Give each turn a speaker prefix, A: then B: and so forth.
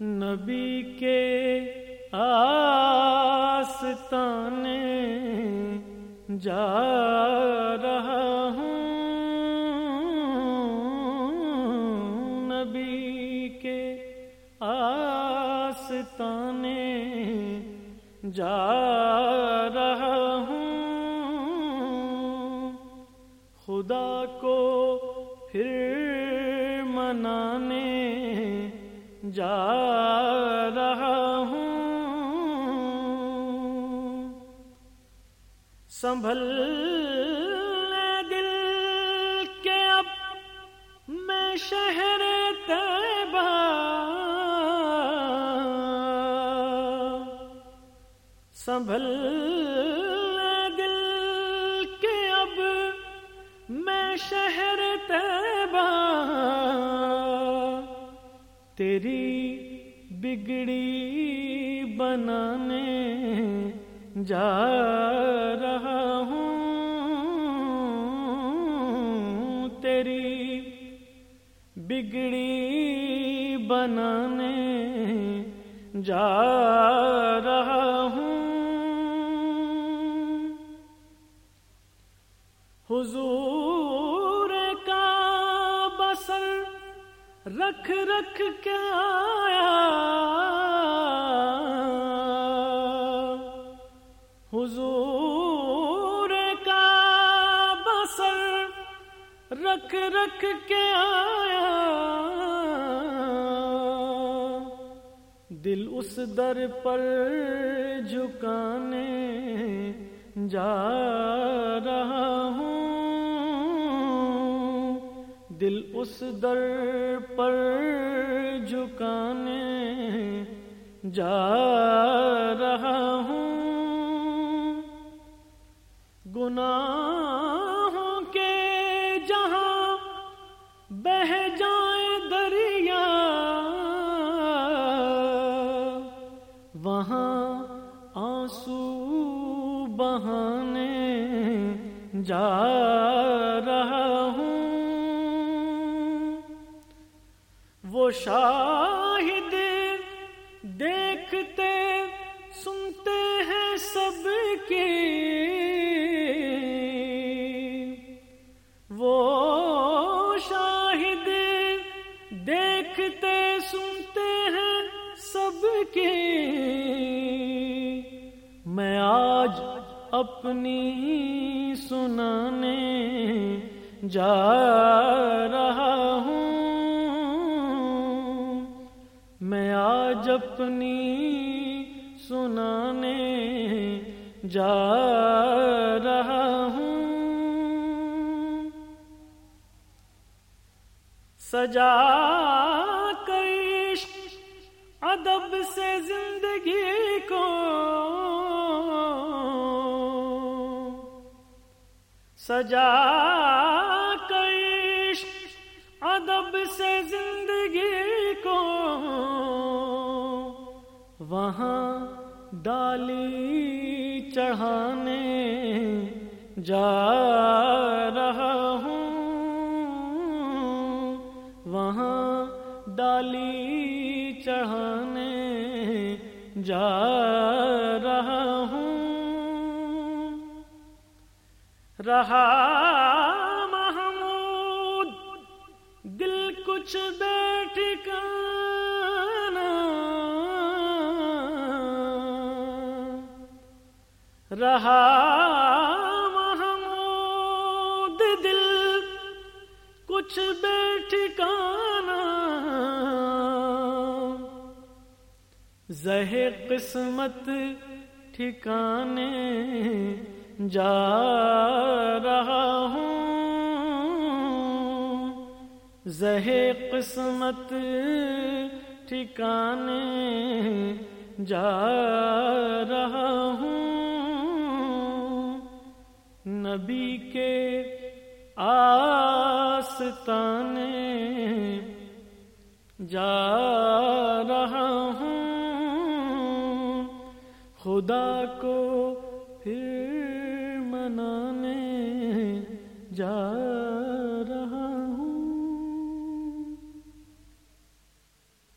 A: نبی کے آستانے جا رہا ہوں۔ نبی کے آستانے جا رہا ہوں۔ خدا کو پھر منانے جا رہا ہوں۔ سنبھل دل کے اب میں شہر تیبہ سنبھل دل کے اب میں شہر تیبہ تیری بگڑی بنانے جا رہا ہوں۔ تیری بگڑی بنانے جا رہا ہوں۔ حضور رکھ رکھ کے آیا۔ حضور کا بسر رکھ رکھ کے آیا۔ دل اس در پر جھکانے جا رہا۔ دل اس در پر جھکانے جا رہا ہوں۔ گناہوں کے جہاں بہ جائیں دریا، وہاں آنسو بہانے جا وہ شاہد دیکھتے، سنتے ہیں سب کے۔ وہ شاہد دیکھتے، سنتے ہیں سب کے۔ میں آج اپنی سنانے جا رہا ہوں۔ میں آج اپنی سنانے جا رہا ہوں۔ سجا کر ادب سے زندگی کو سجا کر ادب سے زندگی وہاں ڈالی چڑھانے جا رہا ہوں۔ وہاں ڈالی چڑھانے جا رہا ہوں۔ رہا محمود، دل کچھ بیٹھ رہا محمود دل، کچھ بیٹھ زہ قسمت ٹھکانے جا رہا ہوں۔ زہ قسمت ٹھکانے جا نبی کے آستانے جا رہا ہوں خدا کو پھر منانے جا